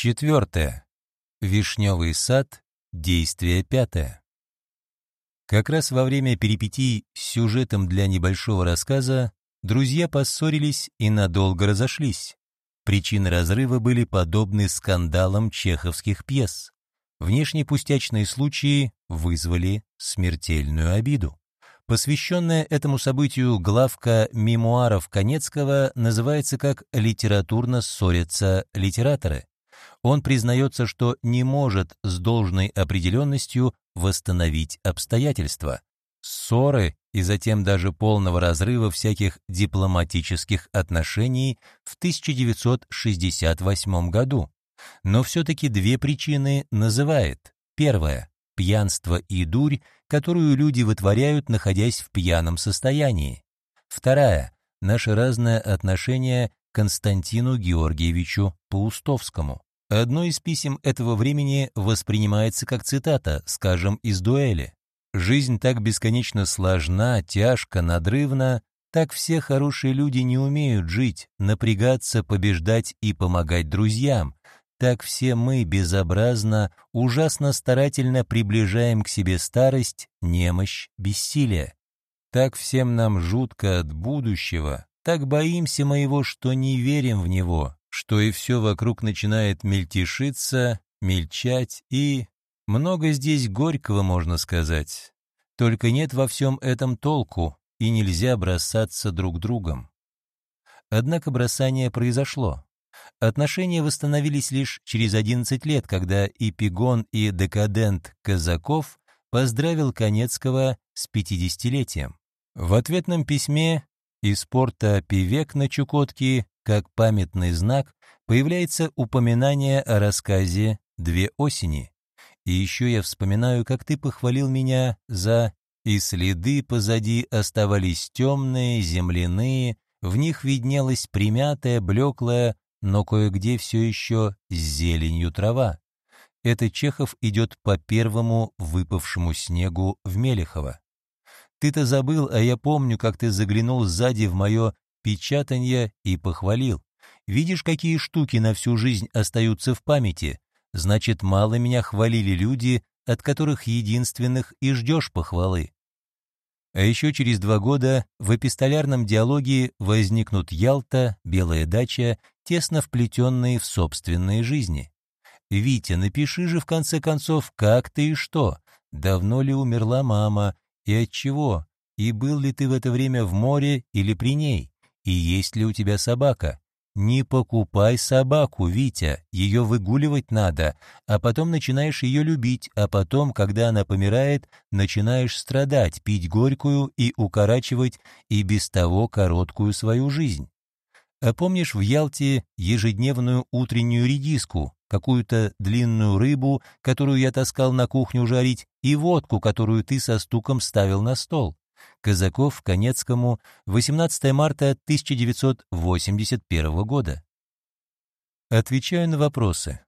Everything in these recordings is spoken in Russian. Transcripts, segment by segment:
Четвертое. Вишневый сад. Действие пятое. Как раз во время перипетий с сюжетом для небольшого рассказа друзья поссорились и надолго разошлись. Причины разрыва были подобны скандалам чеховских пьес. Внешне пустячные случаи вызвали смертельную обиду. Посвященная этому событию главка мемуаров Конецкого называется как «Литературно ссорятся литераторы». Он признается, что не может с должной определенностью восстановить обстоятельства. Ссоры и затем даже полного разрыва всяких дипломатических отношений в 1968 году. Но все-таки две причины называет. Первая пьянство и дурь, которую люди вытворяют, находясь в пьяном состоянии. Вторая — наше разное отношение к Константину Георгиевичу Паустовскому. Одно из писем этого времени воспринимается как цитата, скажем, из дуэли. «Жизнь так бесконечно сложна, тяжка, надрывна, так все хорошие люди не умеют жить, напрягаться, побеждать и помогать друзьям, так все мы безобразно, ужасно старательно приближаем к себе старость, немощь, бессилие. Так всем нам жутко от будущего, так боимся мы его, что не верим в него, что и все вокруг начинает мельтешиться, мельчать и... Много здесь горького, можно сказать. Только нет во всем этом толку, и нельзя бросаться друг другом. Однако бросание произошло. Отношения восстановились лишь через 11 лет, когда Эпигон и декадент Казаков поздравил Конецкого с 50-летием. В ответном письме из порта Пивек на Чукотке, как памятный знак, появляется упоминание о рассказе «Две осени». И еще я вспоминаю, как ты похвалил меня за «И следы позади оставались темные, земляные, в них виднелась примятая, блеклая, но кое-где все еще с зеленью трава. Это Чехов идет по первому выпавшему снегу в Мелехово. Ты-то забыл, а я помню, как ты заглянул сзади в мое печатанье и похвалил. Видишь, какие штуки на всю жизнь остаются в памяти? Значит, мало меня хвалили люди, от которых единственных и ждешь похвалы. А еще через два года в эпистолярном диалоге возникнут Ялта, Белая дача, тесно вплетенные в собственные жизни. «Витя, напиши же в конце концов, как ты и что? Давно ли умерла мама? И от чего? И был ли ты в это время в море или при ней? И есть ли у тебя собака? Не покупай собаку, Витя, ее выгуливать надо, а потом начинаешь ее любить, а потом, когда она помирает, начинаешь страдать, пить горькую и укорачивать и без того короткую свою жизнь. А помнишь в Ялте ежедневную утреннюю редиску, какую-то длинную рыбу, которую я таскал на кухню жарить, и водку, которую ты со стуком ставил на стол? Казаков Конецкому 18 марта 1981 года. Отвечаю на вопросы.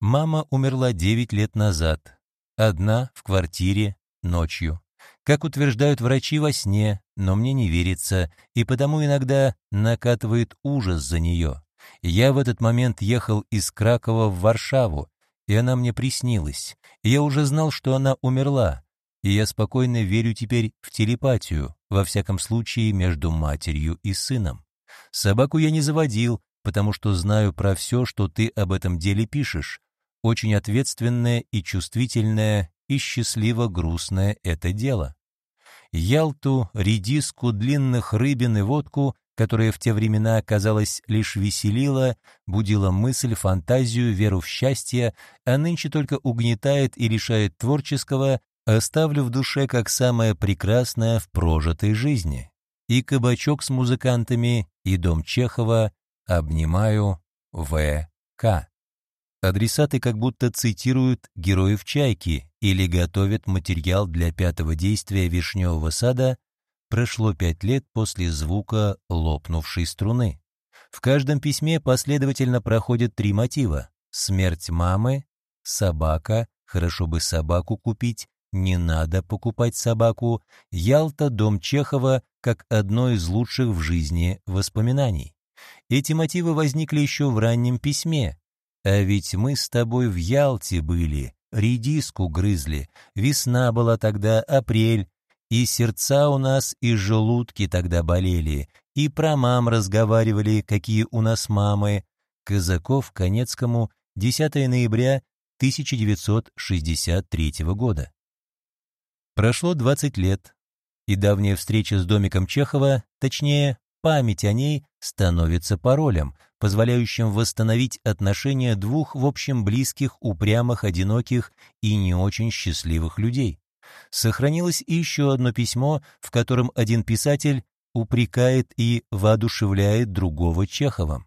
Мама умерла 9 лет назад. Одна, в квартире, ночью. Как утверждают врачи во сне, но мне не верится, и потому иногда накатывает ужас за нее. Я в этот момент ехал из Кракова в Варшаву, и она мне приснилась. Я уже знал, что она умерла, и я спокойно верю теперь в телепатию, во всяком случае между матерью и сыном. Собаку я не заводил, потому что знаю про все, что ты об этом деле пишешь. Очень ответственное и чувствительное, и счастливо грустное это дело. Ялту, редиску, длинных рыбин и водку, которая в те времена, казалось, лишь веселила, будила мысль, фантазию, веру в счастье, а нынче только угнетает и лишает творческого, оставлю в душе как самое прекрасное в прожитой жизни. И кабачок с музыкантами, и дом Чехова обнимаю В.К. Адресаты как будто цитируют героев «Чайки» или готовят материал для пятого действия «Вишневого сада» прошло пять лет после звука лопнувшей струны. В каждом письме последовательно проходят три мотива. Смерть мамы, собака, хорошо бы собаку купить, не надо покупать собаку, Ялта, дом Чехова, как одно из лучших в жизни воспоминаний. Эти мотивы возникли еще в раннем письме. А ведь мы с тобой в Ялте были, редиску грызли, весна была тогда, апрель, и сердца у нас, и желудки тогда болели, и про мам разговаривали, какие у нас мамы. Казаков Конецкому, 10 ноября 1963 года. Прошло 20 лет, и давняя встреча с домиком Чехова, точнее, память о ней, становится паролем, позволяющим восстановить отношения двух, в общем, близких, упрямых, одиноких и не очень счастливых людей. Сохранилось еще одно письмо, в котором один писатель упрекает и воодушевляет другого Чеховым.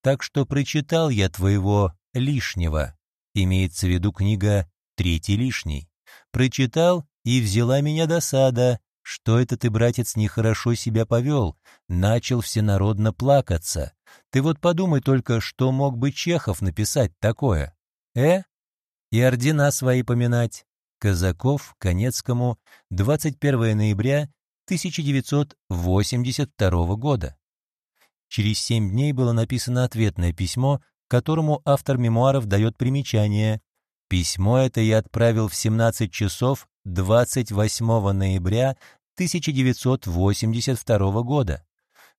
Так что прочитал я твоего лишнего, имеется в виду книга «Третий лишний». Прочитал, и взяла меня досада, что это ты, братец, нехорошо себя повел, начал всенародно плакаться. Ты вот подумай только, что мог бы Чехов написать такое. Э? И ордена свои поминать. Казаков, Конецкому, 21 ноября 1982 года. Через семь дней было написано ответное письмо, которому автор мемуаров дает примечание. Письмо это я отправил в 17 часов 28 ноября 1982 года.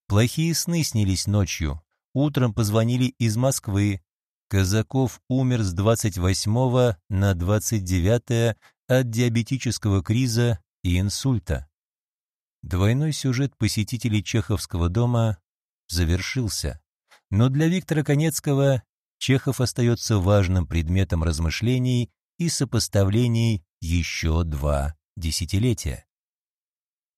Плохие сны снились ночью. Утром позвонили из Москвы. Казаков умер с 28 на 29 от диабетического криза и инсульта. Двойной сюжет посетителей Чеховского дома завершился. Но для Виктора Конецкого Чехов остается важным предметом размышлений и сопоставлений еще два десятилетия.